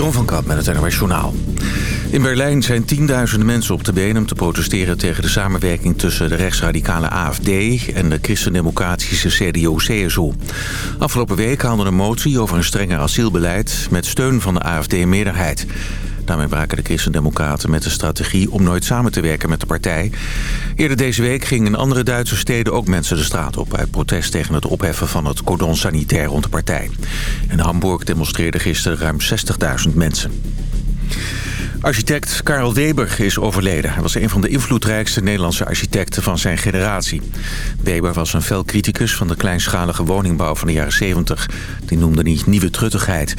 Jeroen van Kamp met het NOS Journaal. In Berlijn zijn tienduizenden mensen op de been om te protesteren tegen de samenwerking tussen de rechtsradicale AFD en de christendemocratische CDU-CSU. Afgelopen week haalde een motie over een strenger asielbeleid met steun van de AFD-meerderheid. Daarmee braken de Christendemocraten met de strategie om nooit samen te werken met de partij. Eerder deze week gingen in andere Duitse steden ook mensen de straat op... uit protest tegen het opheffen van het cordon sanitair rond de partij. In Hamburg demonstreerden gisteren ruim 60.000 mensen. Architect Karel Weber is overleden. Hij was een van de invloedrijkste Nederlandse architecten van zijn generatie. Weber was een fel criticus van de kleinschalige woningbouw van de jaren 70. Die noemde hij nieuwe truttigheid.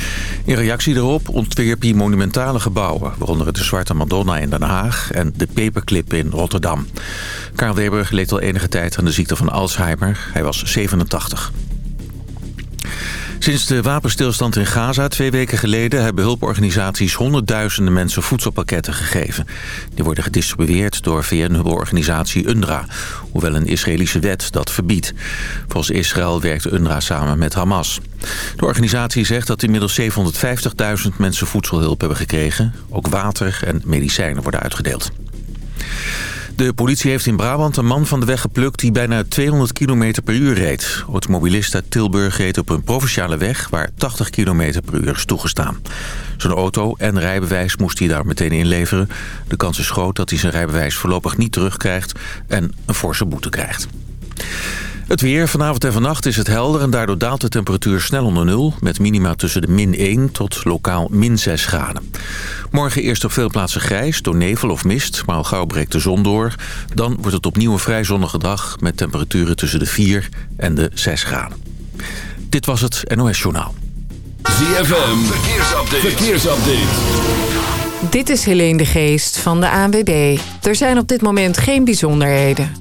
In reactie daarop ontwierp hij monumentale gebouwen... waaronder de Zwarte Madonna in Den Haag en de Paperclip in Rotterdam. Karel Weber leed al enige tijd aan de ziekte van Alzheimer. Hij was 87. Sinds de wapenstilstand in Gaza twee weken geleden... hebben hulporganisaties honderdduizenden mensen voedselpakketten gegeven. Die worden gedistribueerd door VN-hulporganisatie UNRWA... hoewel een Israëlische wet dat verbiedt. Volgens Israël werkt UNRWA samen met Hamas. De organisatie zegt dat inmiddels 750.000 mensen voedselhulp hebben gekregen. Ook water en medicijnen worden uitgedeeld. De politie heeft in Brabant een man van de weg geplukt die bijna 200 km per uur reed. Automobilist uit Tilburg reed op een provinciale weg waar 80 km per uur is toegestaan. Zijn auto en rijbewijs moest hij daar meteen inleveren. De kans is groot dat hij zijn rijbewijs voorlopig niet terugkrijgt en een forse boete krijgt. Het weer. Vanavond en vannacht is het helder en daardoor daalt de temperatuur snel onder nul... met minima tussen de min 1 tot lokaal min 6 graden. Morgen eerst op veel plaatsen grijs door nevel of mist, maar al gauw breekt de zon door. Dan wordt het opnieuw een vrij zonnige dag met temperaturen tussen de 4 en de 6 graden. Dit was het NOS Journaal. ZFM. Verkeersupdate. Verkeersupdate. Dit is Helene de Geest van de ANWB. Er zijn op dit moment geen bijzonderheden.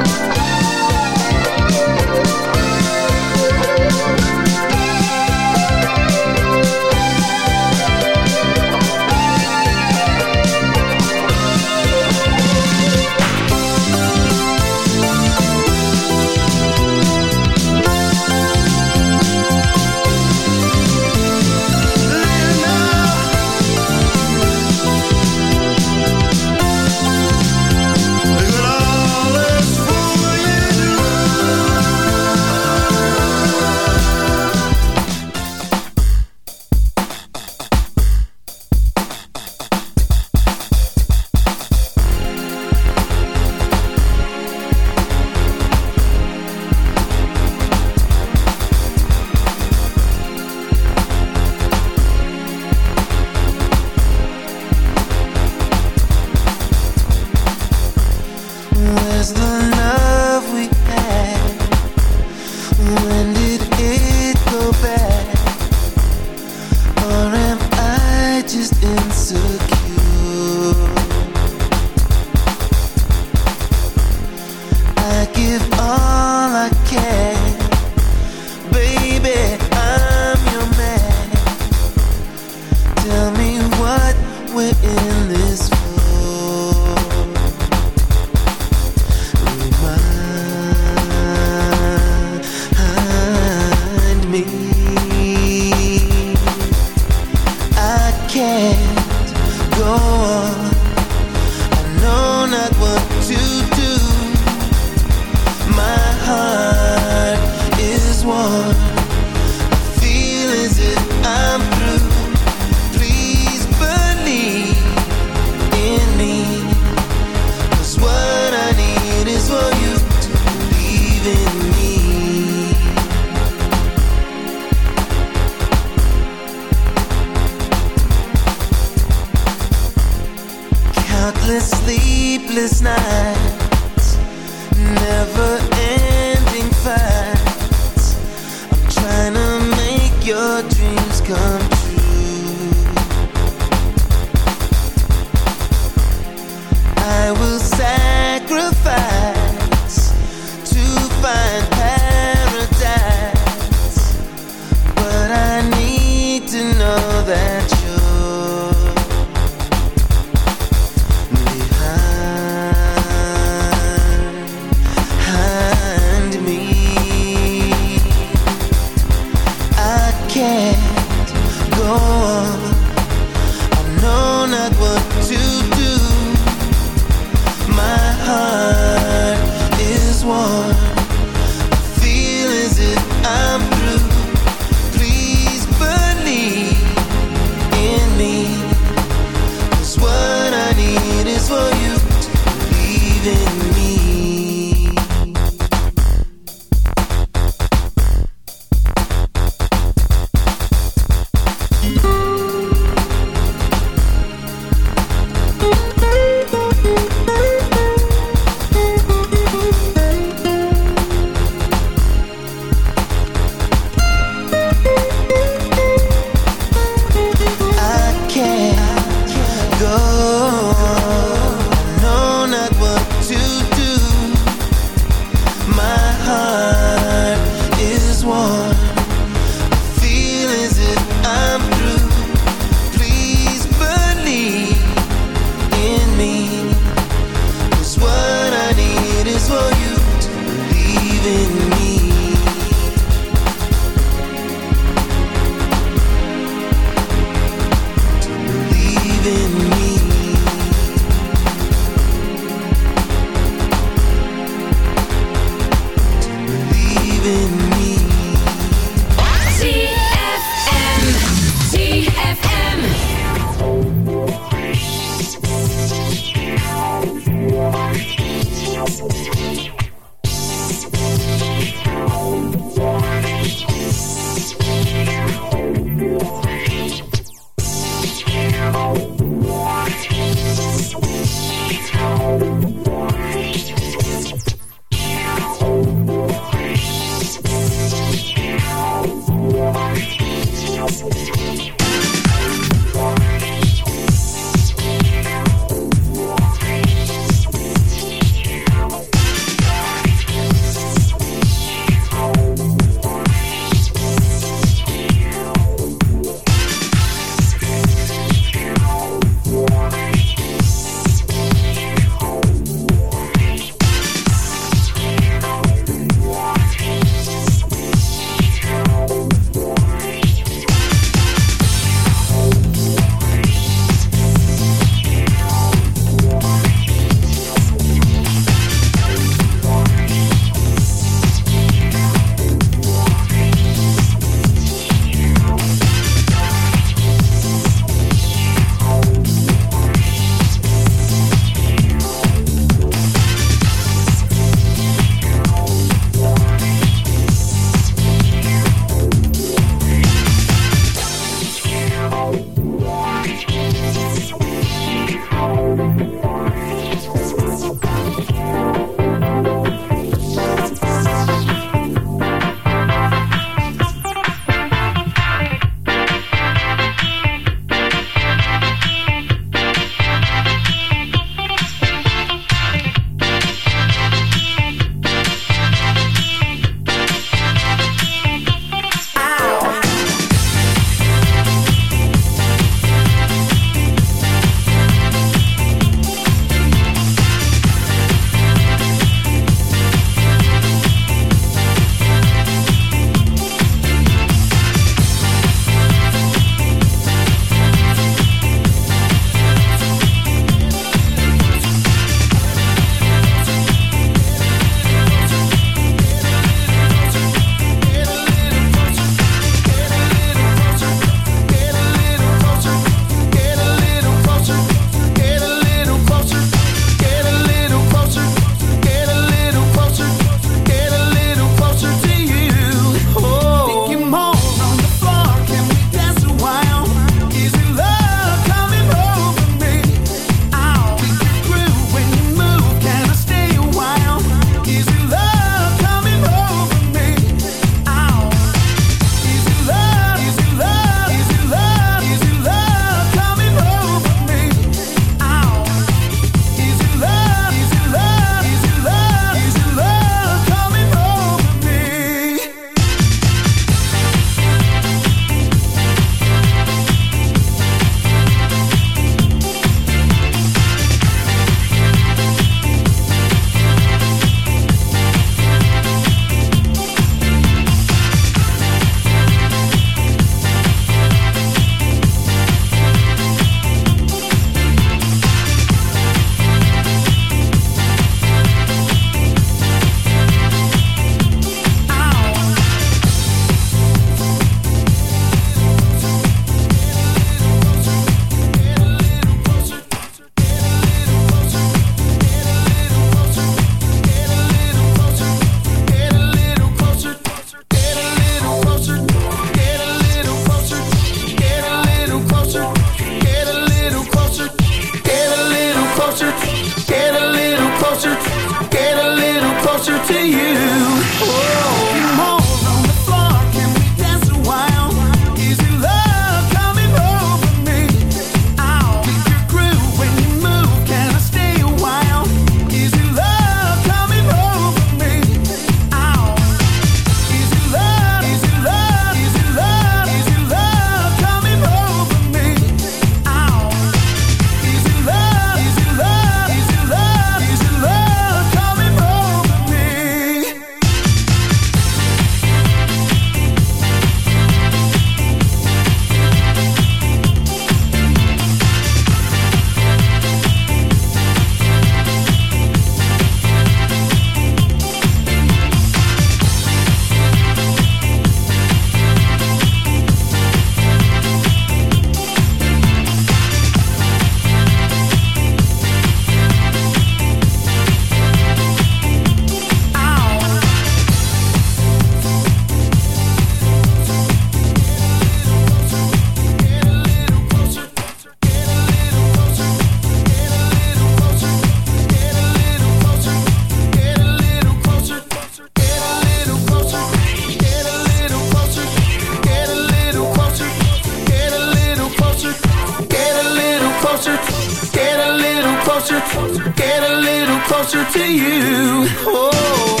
closer, get a little closer to you. Oh.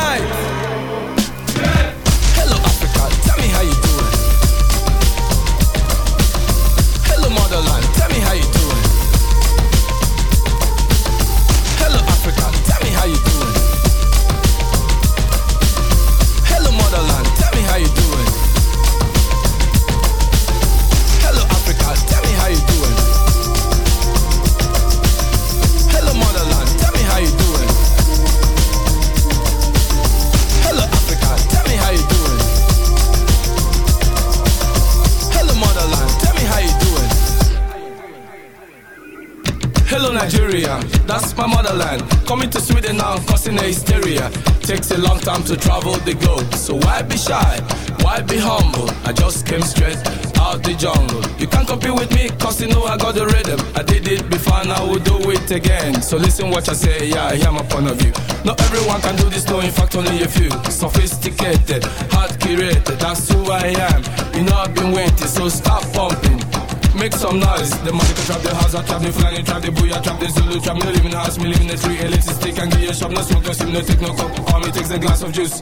Again. So listen what I say, yeah, I am a point of view. Not everyone can do this, no, in fact, only a few. Sophisticated, hard curated, that's who I am. You know I've been waiting, so stop pumping. Make some noise. The money can trap the house, I trap the flying, trap the booyah, trap the Zulu, trap me living in the house, me live in the tree, elixir stick and give you a shop, no smoke, no steam, no take no coke. All me takes a glass of juice.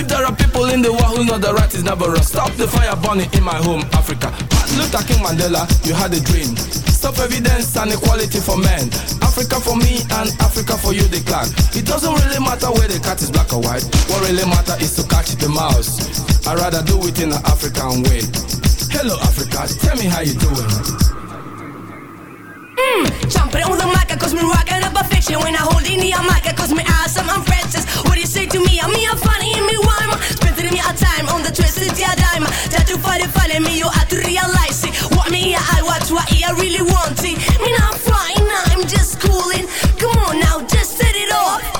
If there are people in the world who know the right is never wrong, stop the fire burning in my home, Africa. Martin Luther King Mandela, you had a dream. Stop evidence and equality for men. Africa for me and Africa for you, the clan. It doesn't really matter where the cat is black or white. What really matter is to catch the mouse. I'd rather do it in an African way. Hello, Africa, tell me how you doing. Jumping on the mic, cause me rockin' up a fiction. When I hold in the mic, cause me awesome, I'm What you say to me? I'm me, I'm funny, me rhyme. Spending me a time on the twisted yeah dime. That you find it funny, me you have to realize it. What me I watch, what I really want it. Me not flying, I'm just cooling. Come on now, just set it off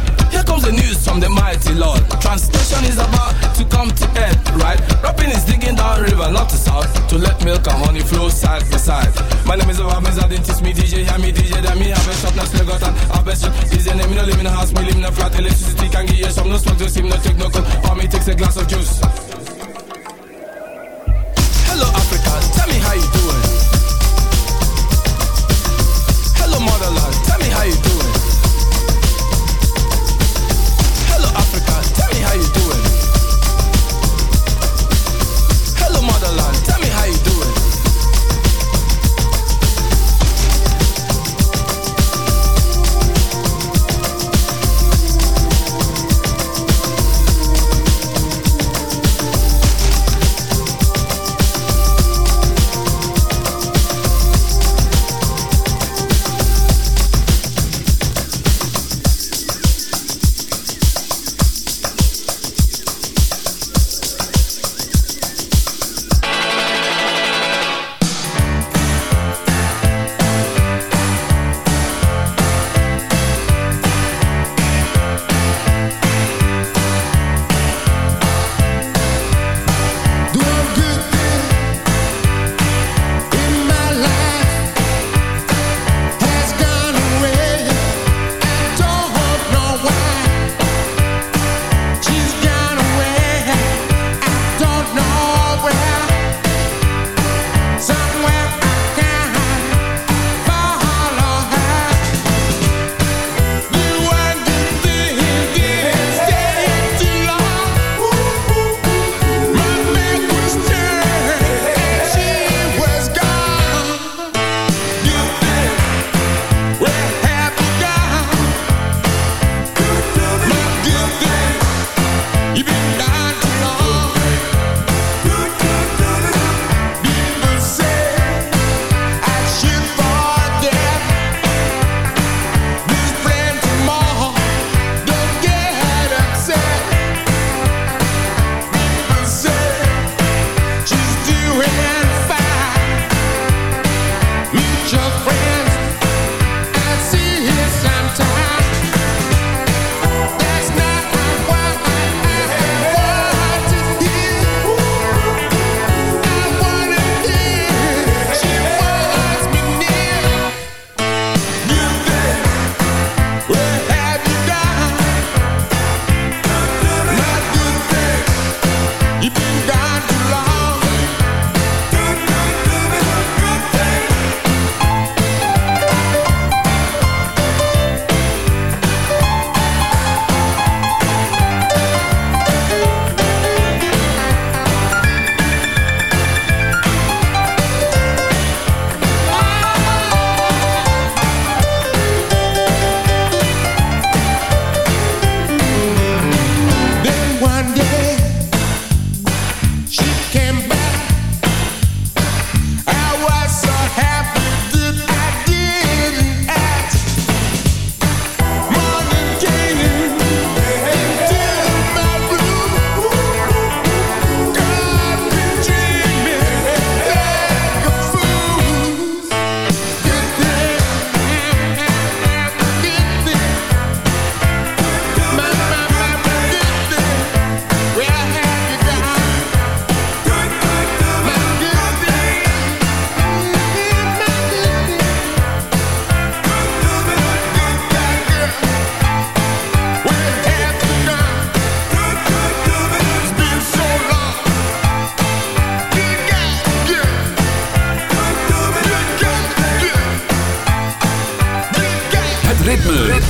Here comes the news from the mighty Lord. Translation is about to come to end, right? Rapping is digging down river, not to south, to let milk and honey flow side by side. My name is Obama, I didn't teach me DJ, hear me DJ, then me have a shop, now still got an harvest shop. Is your name, me no live in a house, me live in a flat, electricity can give you some, no smoke, just him, no take no cold, for me takes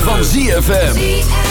van ZFM.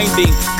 blinding.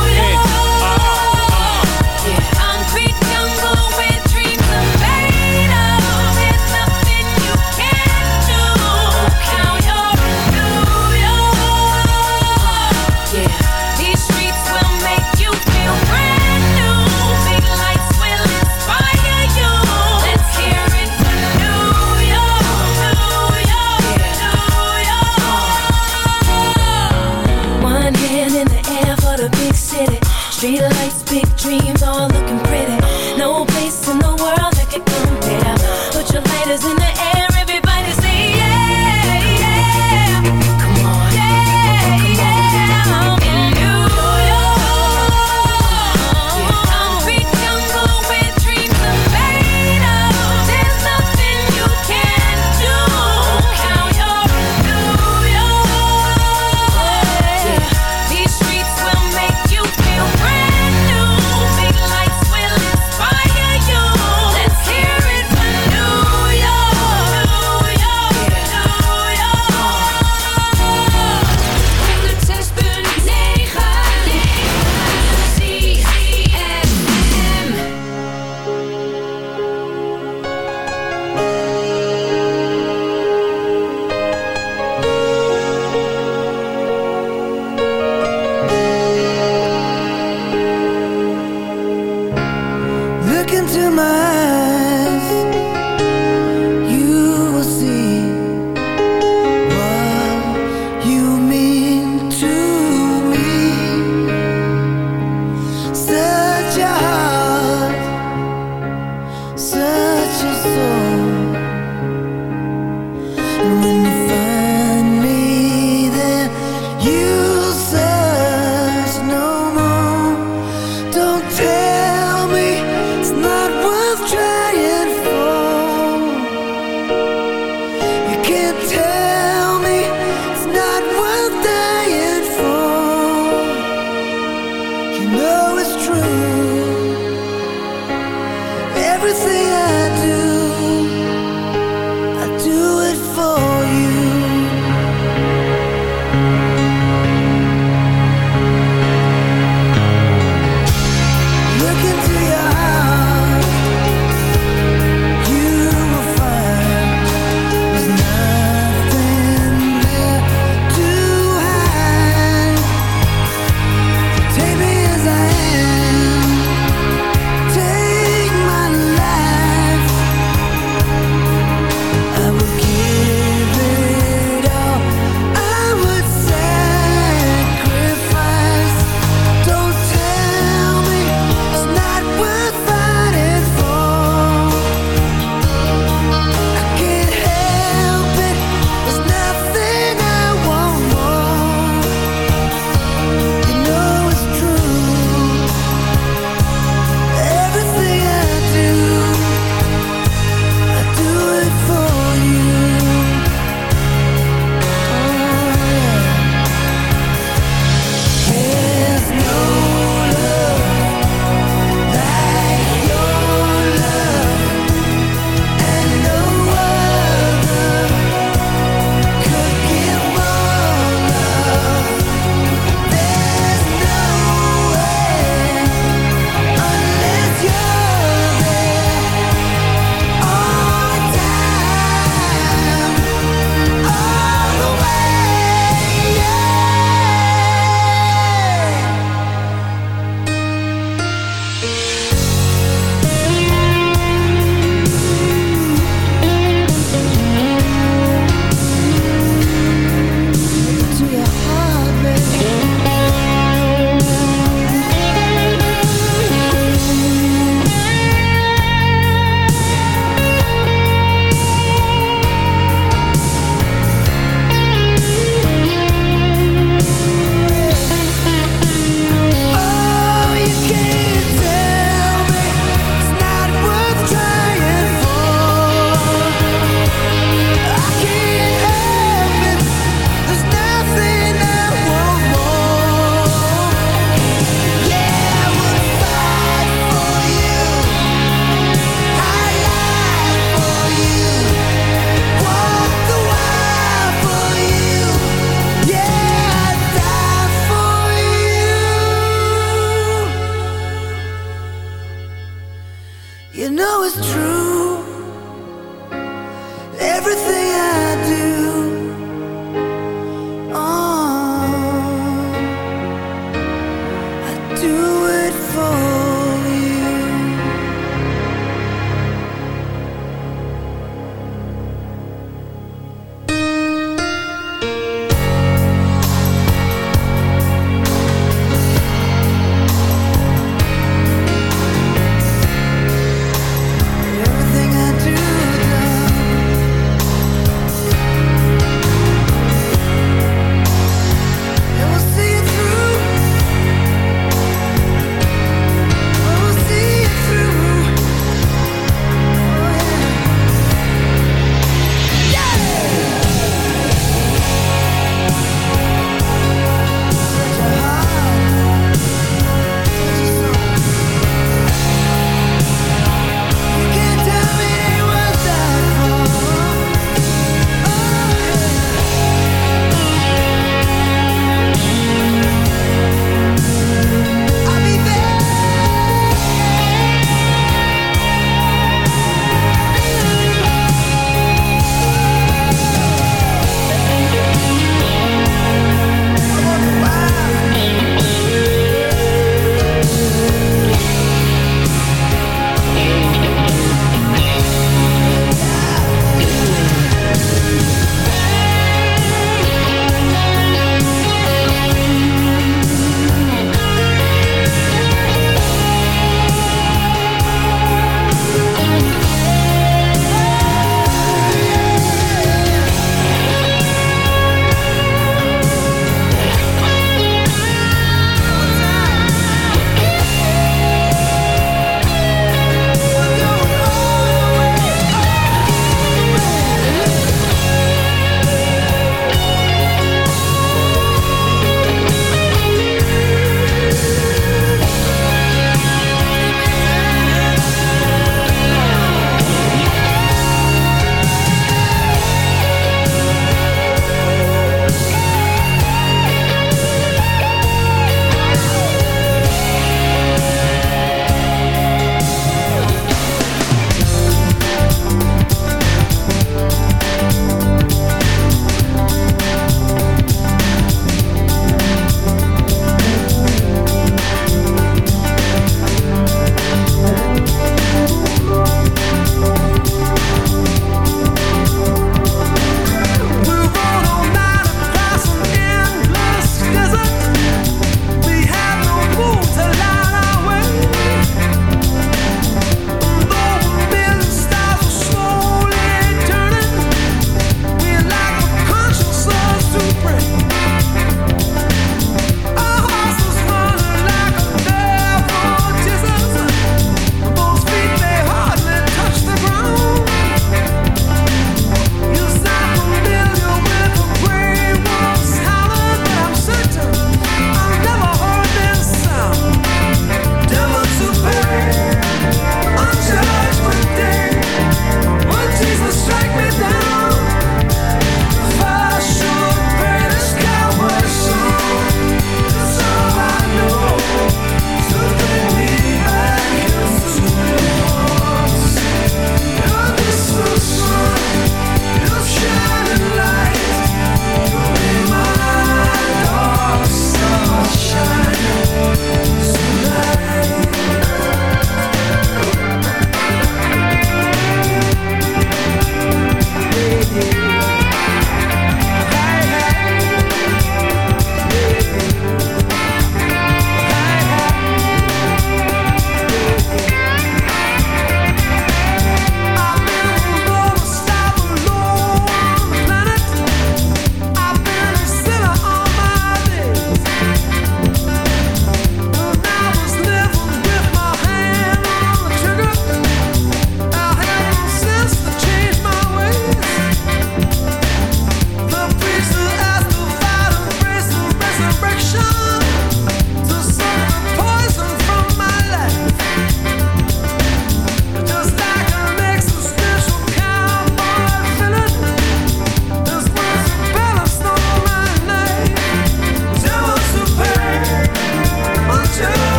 know it's true.